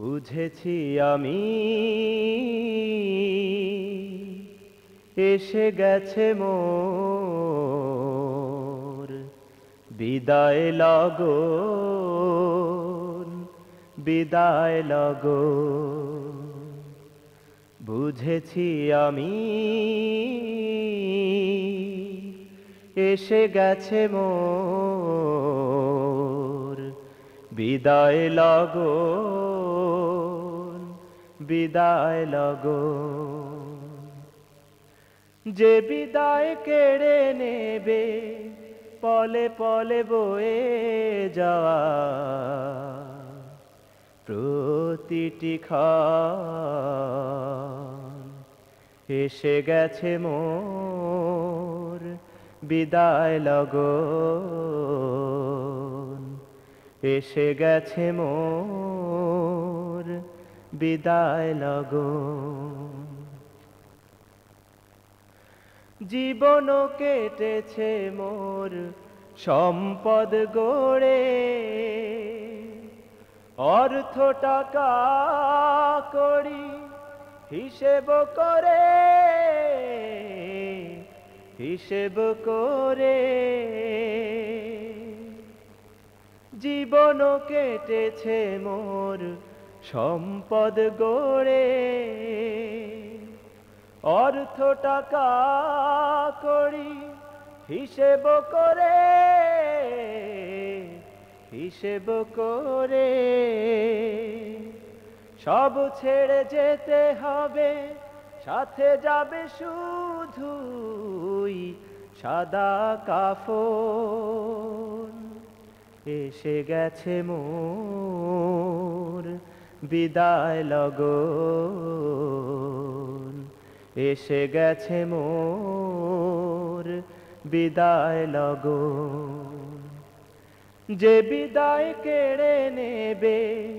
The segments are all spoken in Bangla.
বুঝেছি আমি। এসে গেছে মোর বিদায় লাগো বিদায় লাগো বুঝেছি আমি। এসে গেছে মোর বিদায় লাগো বিদায় লাগো। যে বিদায় কেড়ে নেবে, পলে পলে বয়ে যাওয়া। প্রতিটি খ এসে গেছে মোর বিদায় লগন। এসে গেছে মোর বিদায় লগন জীবন কেটেছে মোর সম্পদ গড়ে। অর্থ টাকা করি হিসেব করে হিসেব করে। জীবন কেটেছে মোর সম্পদ গড়ে, অর্থ টাকা করি হিসেব করে হিসেব করে। সব ছেড়ে যেতে হবে, সাথে যাবে শুধুই সাদা কাফন। এসে গেছে মোর বিদায় লগন। এসে গেছে মোর বিদায় লগন। যে বিদায় কেড়ে নেবে,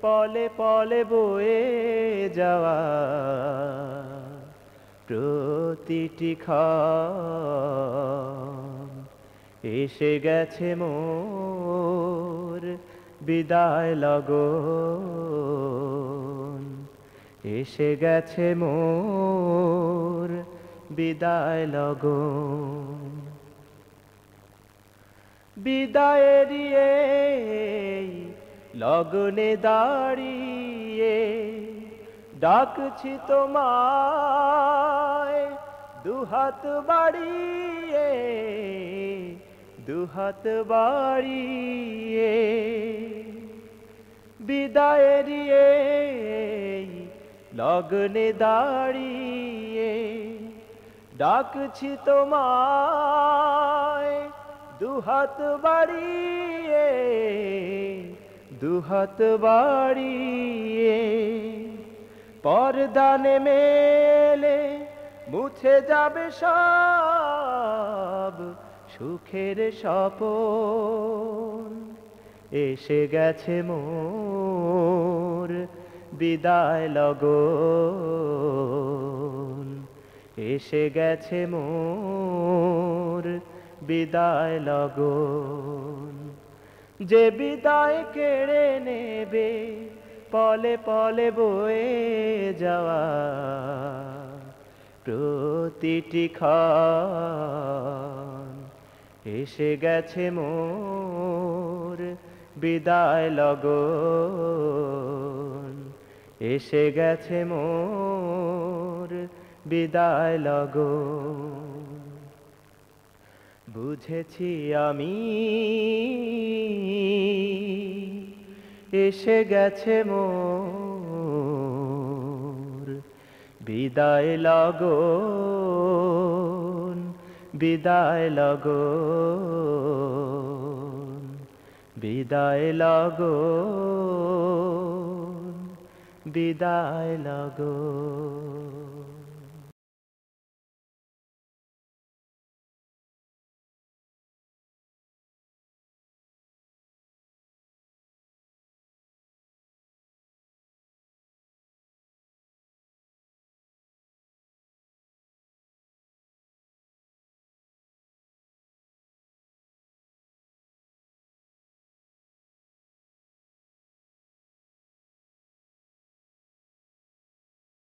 পলে পলে বয়ে যাওয়া। প্রতিটি খ এসে গেছে মোর বিদায় লগন। এসে গেছে মোর বিদায় লগন। বিদায়ের লগনে দাঁড়িয়ে ডাকছি তোমায় দুহাত বাড়িয়ে দুহাত বাড়িয়ে বিদায়ের লগ্নে দাঁড়িয়ে ডাকছি তোমায়, দুহাত বাড়িয়ে দুহাত বাড়িয়ে। পরদানে মেলে মুছে যাবে সব সুখের স্বপন, এসে গেছে মোর বিদায় লগন। এসে গেছে মোর বিদায় লগন। যে বিদায় কেড়ে নেবে, পলে পলে বয়ে যাওয়া। প্রতিটি খান এসে গেছে মোর বিদায় লগন। এসে গেছে মোর বিদায় লগন। বুঝেছি আমি, এসে গেছে মোর বিদায় লগন। বিদায় লগো। বিদায় লগো। বিদায় লগন